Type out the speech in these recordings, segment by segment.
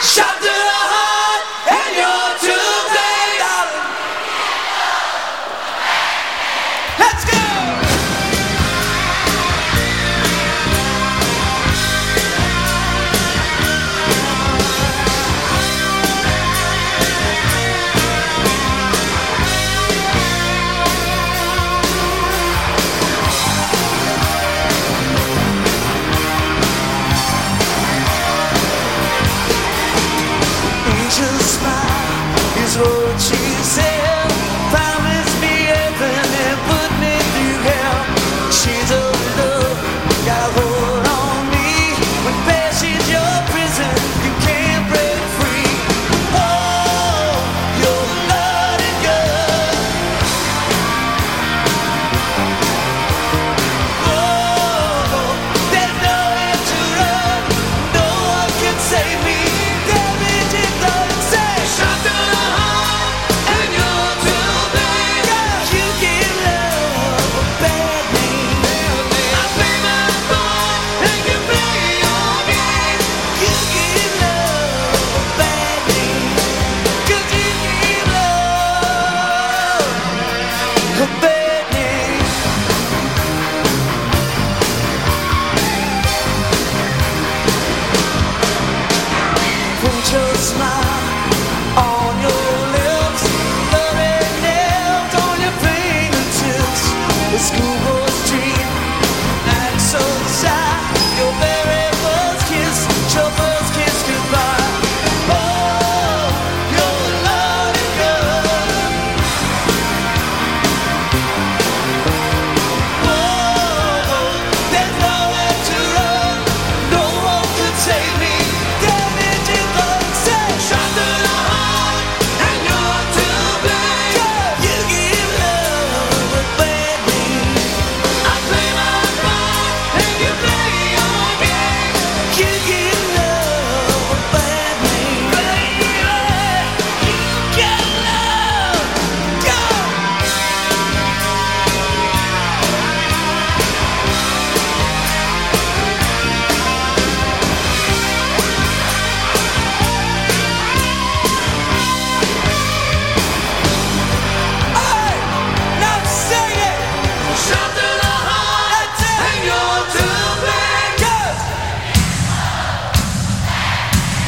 Shut up! what you say smile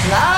Love.